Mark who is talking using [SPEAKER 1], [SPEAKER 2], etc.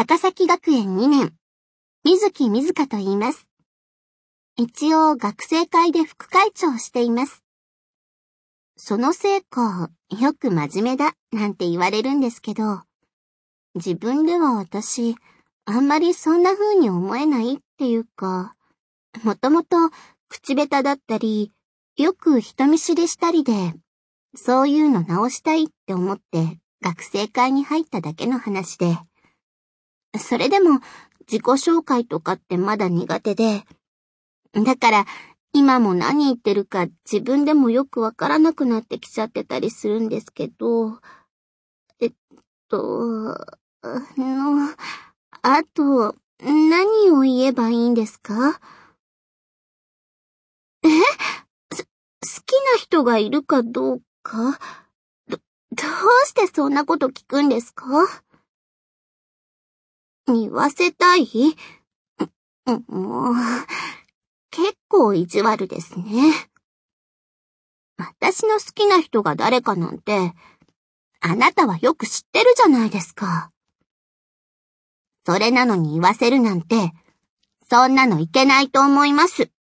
[SPEAKER 1] 高崎学園2年、水木水香と言います。一応学生会で副会長をしています。その成功、よく真面目だ、なんて言われるんですけど、自分では私、あんまりそんな風に思えないっていうか、もともと口下手だったり、よく人見知りしたりで、そういうの直したいって思って学生会に入っただけの話で、それでも自己紹介とかってまだ苦手で、だから今も何言ってるか自分でもよくわからなくなってきちゃってたりするんですけど、えっと、あの、あと、何を言えばいいんですか？え？す、好きな人がいるかどうか？ど、どうしてそんなこと聞くんですか？言わせたい？もう、結構意地悪ですね。私の好きな人が誰かなんて、あなたはよく知ってるじゃないですか。それなのに言わせるなんて、そんなのいけないと思います。